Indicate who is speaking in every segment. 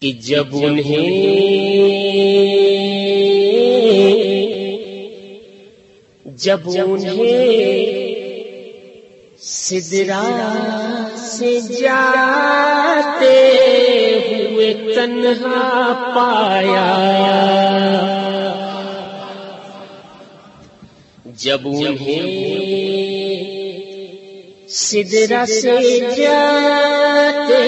Speaker 1: کہ جب انہیں جب انہیں سدرا سے جاتے ہوئے تنہا پایا۔ جب انہیں سدرا سے جاتے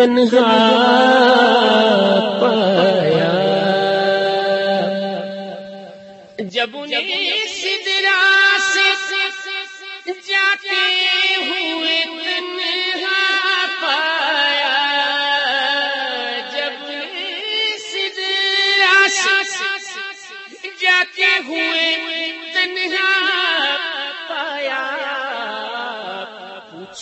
Speaker 1: تنہا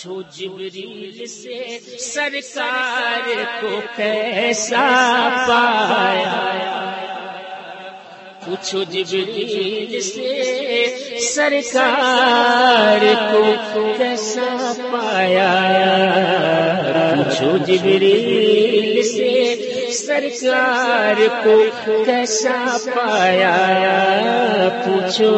Speaker 1: پوچھو جبریل سے سرکار کو کیسا پایا۔ پوچھو جبریل سے سرکار کو کیسا پایا۔ پوچھو جبریل سے سرکار کو کیسا پایا۔ پوچھو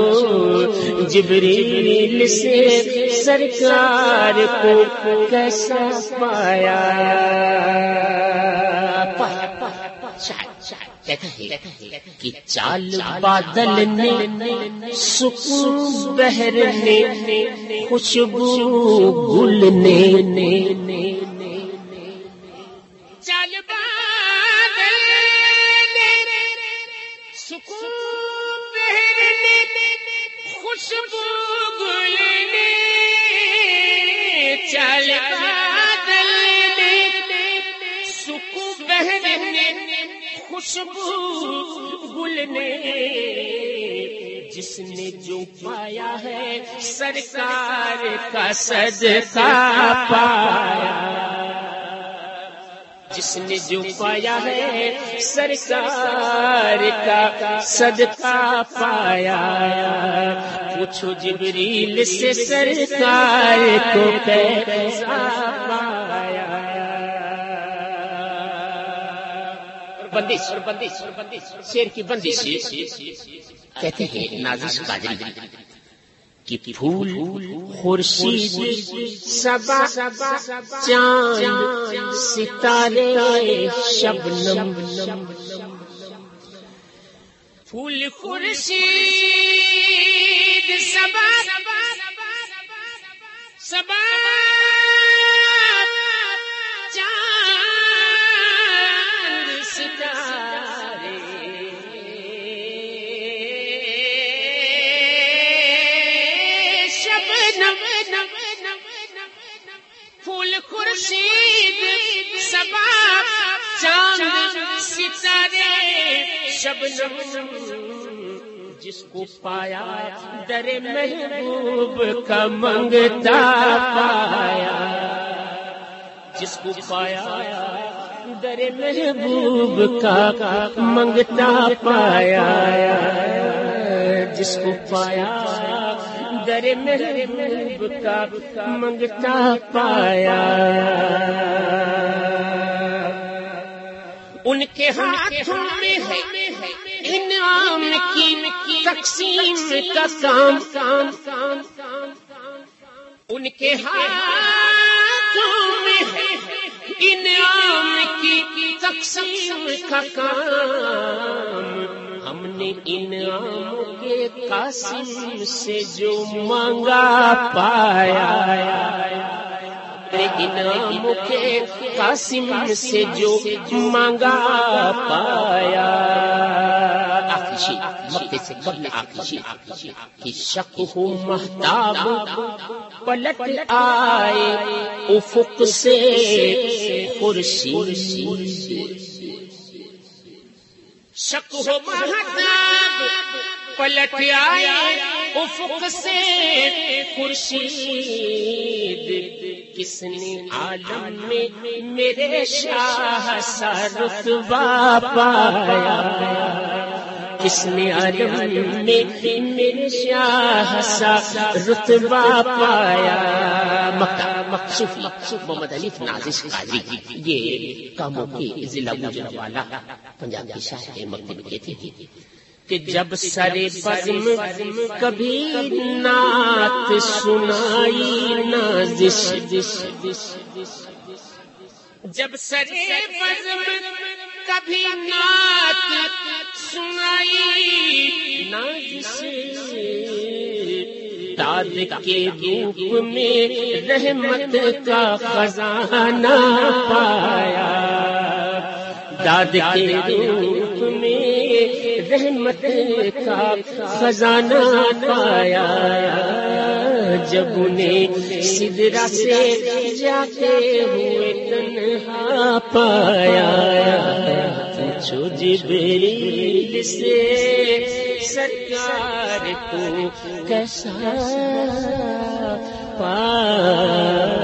Speaker 1: جبریل سے سرکار کو کیسا پایا۔ کہ چال بادل نے سکون بہر نے خوشبو گل نے چال بادل نے سکون بہر نے خوشبو گل نے چال بادل خوشبو گل نے جس نے جو پایا ہے، سرکار کا صدقہ پایا۔ جس نے جو پایا ہے، سرکار کا صدقہ پایا۔ پوچھو جبریل سے سرکار کو کیسا پایا۔ بندش شیر کی بندش۔ کہتے ہیں نازش قادری، کہ پھول خورشید، سبا، چاند، ستارے، شبنم۔ پھول خورشید سبا سبا۔ چاند ستارے شبنم جس کو پایا، در محبوب کا منگتا پایا۔ جس کو پایا، در محبوب کا منگتا پایا۔ جس کو پایا در محبوب کا منگتا پایا۔ ان کے ہاتھوں میں ہے انعام کی تقسیم کا کام کام کام کام۔ ان کے ہاتھوں میں ہے انعام کی تقسیم کا کام۔ ہم نے انعام کے قاسم سے جو مانگا پایا انعام کے قاسم سے جو مانگا پایا۔ مکے سے قبل شک ہو محتاب پلٹ آئے، افق سے خورشید۔ شک ہو پلٹ آئے افق سے خورشید۔ کس نے عالم میں میرے شاہ سا رتبہ پایا؟ کس نے عالم میں میرے شاہ سا رتبہ پایا؟ مکہ مقصود مقصود، محمد علی نازش قادری یہ کاموں کی ضلع گجرا والا پنجاب کی شاعر مکتب کے تھے کہ جب سر بزم کبھی نعت سنائی نازش۔ جب سر بزم کبھی نعت سنائی نازش۔ داد کے روپ میں رحمت کا خزانہ پایا۔ داد کے روپ میں رحمت کا خزانہ پایا۔ جب انہیں سدرا سے جاتے ہوئے تنہا پایا۔ پوچھو جبریل سے سرکار کو کیسا پایا